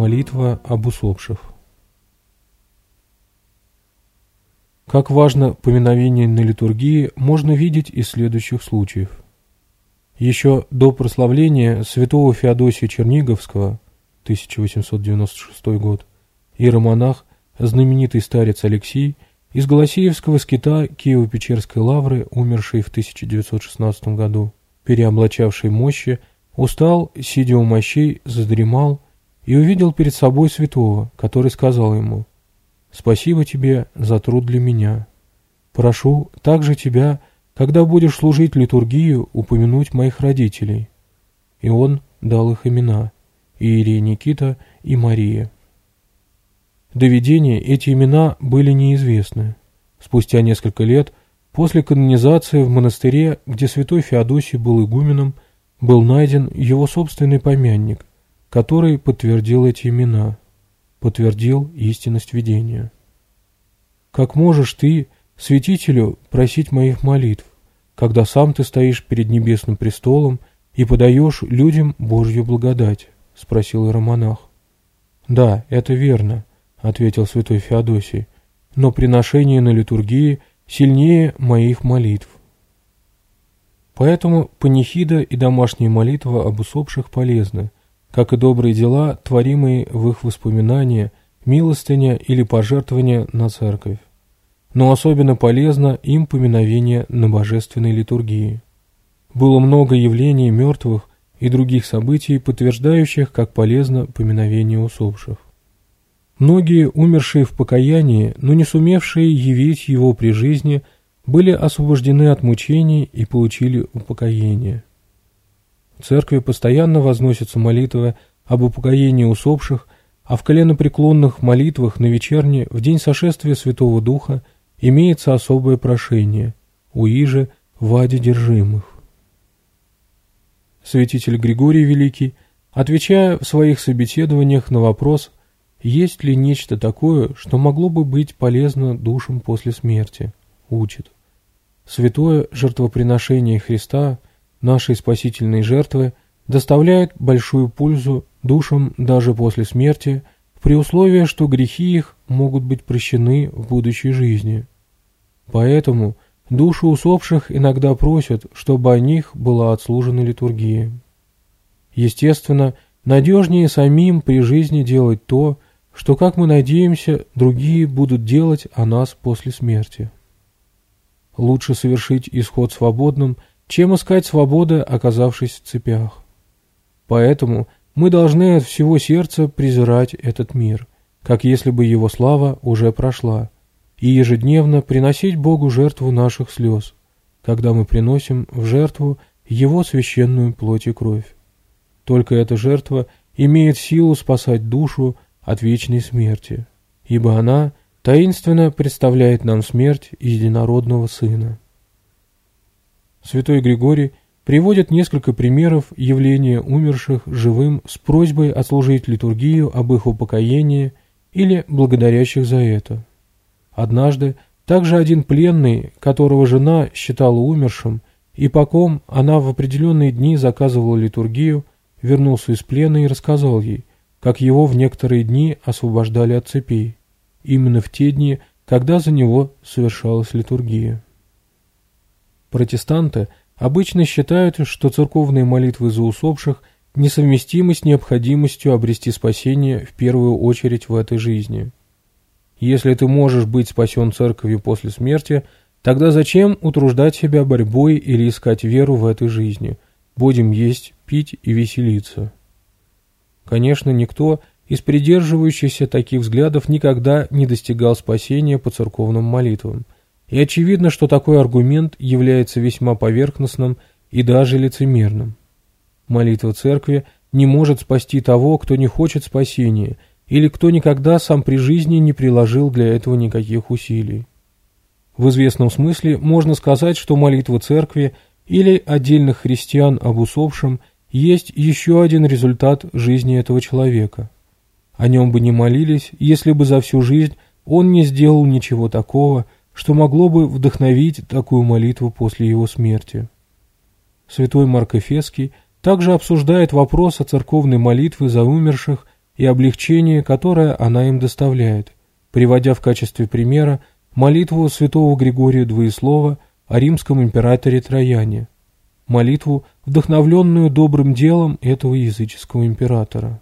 Молитва об усопших. Как важно поминовение на литургии, можно видеть из следующих случаев. Еще до прославления святого Феодосия Черниговского, 1896 год, иеромонах, знаменитый старец Алексей, из Голосеевского скита Киево-Печерской лавры, умерший в 1916 году, переоблачавший мощи, устал, сидя у мощей, задремал – и увидел перед собой святого, который сказал ему, «Спасибо тебе за труд для меня. Прошу также тебя, когда будешь служить литургию, упомянуть моих родителей». И он дал их имена – Иерия Никита и Мария. До видения эти имена были неизвестны. Спустя несколько лет, после канонизации в монастыре, где святой Феодосий был игуменом, был найден его собственный помянник, который подтвердил эти имена, подтвердил истинность видения. Как можешь ты, святителю, просить моих молитв, когда сам ты стоишь перед небесным престолом и подаешь людям Божью благодать? — спросил иеромонах. «Да, это верно», — ответил святой Феодосий, «но приношение на литургии сильнее моих молитв». Поэтому панихида и домашняя молитва об усопших полезны, как и добрые дела, творимые в их воспоминания, милостыня или пожертвования на церковь. Но особенно полезно им поминовение на божественной литургии. Было много явлений мертвых и других событий, подтверждающих, как полезно поминовение усопших. Многие умершие в покаянии, но не сумевшие явить его при жизни, были освобождены от мучений и получили упокоение. Церкви постоянно возносятся молитвы об упокоении усопших, а в коленопреклонных молитвах на вечерне в день сошествия Святого Духа имеется особое прошение «Уиже вади держимых». Святитель Григорий Великий, отвечая в своих собеседованиях на вопрос «Есть ли нечто такое, что могло бы быть полезно душам после смерти?» учит. Святое жертвоприношение Христа – нашей спасительной жертвы доставляет большую пользу душам даже после смерти, при условии, что грехи их могут быть прощены в будущей жизни. Поэтому души усопших иногда просят, чтобы о них была отслужена литургия. Естественно, надежнее самим при жизни делать то, что, как мы надеемся, другие будут делать о нас после смерти. Лучше совершить исход свободным – чем искать свободы, оказавшись в цепях. Поэтому мы должны от всего сердца презирать этот мир, как если бы его слава уже прошла, и ежедневно приносить Богу жертву наших слез, когда мы приносим в жертву Его священную плоть и кровь. Только эта жертва имеет силу спасать душу от вечной смерти, ибо она таинственно представляет нам смерть единородного Сына. Святой Григорий приводит несколько примеров явления умерших живым с просьбой отслужить литургию об их упокоении или благодарящих за это. Однажды также один пленный, которого жена считала умершим, и по ком она в определенные дни заказывала литургию, вернулся из плена и рассказал ей, как его в некоторые дни освобождали от цепей, именно в те дни, когда за него совершалась литургия. Протестанты обычно считают, что церковные молитвы за усопших несовместимы с необходимостью обрести спасение в первую очередь в этой жизни. Если ты можешь быть спасен церковью после смерти, тогда зачем утруждать себя борьбой или искать веру в этой жизни? Будем есть, пить и веселиться. Конечно, никто из придерживающихся таких взглядов никогда не достигал спасения по церковным молитвам – и очевидно, что такой аргумент является весьма поверхностным и даже лицемерным. Молитва церкви не может спасти того, кто не хочет спасения, или кто никогда сам при жизни не приложил для этого никаких усилий. В известном смысле можно сказать, что молитва церкви или отдельных христиан об усопшем есть еще один результат жизни этого человека. О нем бы не молились, если бы за всю жизнь он не сделал ничего такого, что могло бы вдохновить такую молитву после его смерти. Святой Марк Эфеский также обсуждает вопрос о церковной молитве за умерших и облегчении, которое она им доставляет, приводя в качестве примера молитву святого Григория Двоеслова о римском императоре Трояне, молитву, вдохновленную добрым делом этого языческого императора.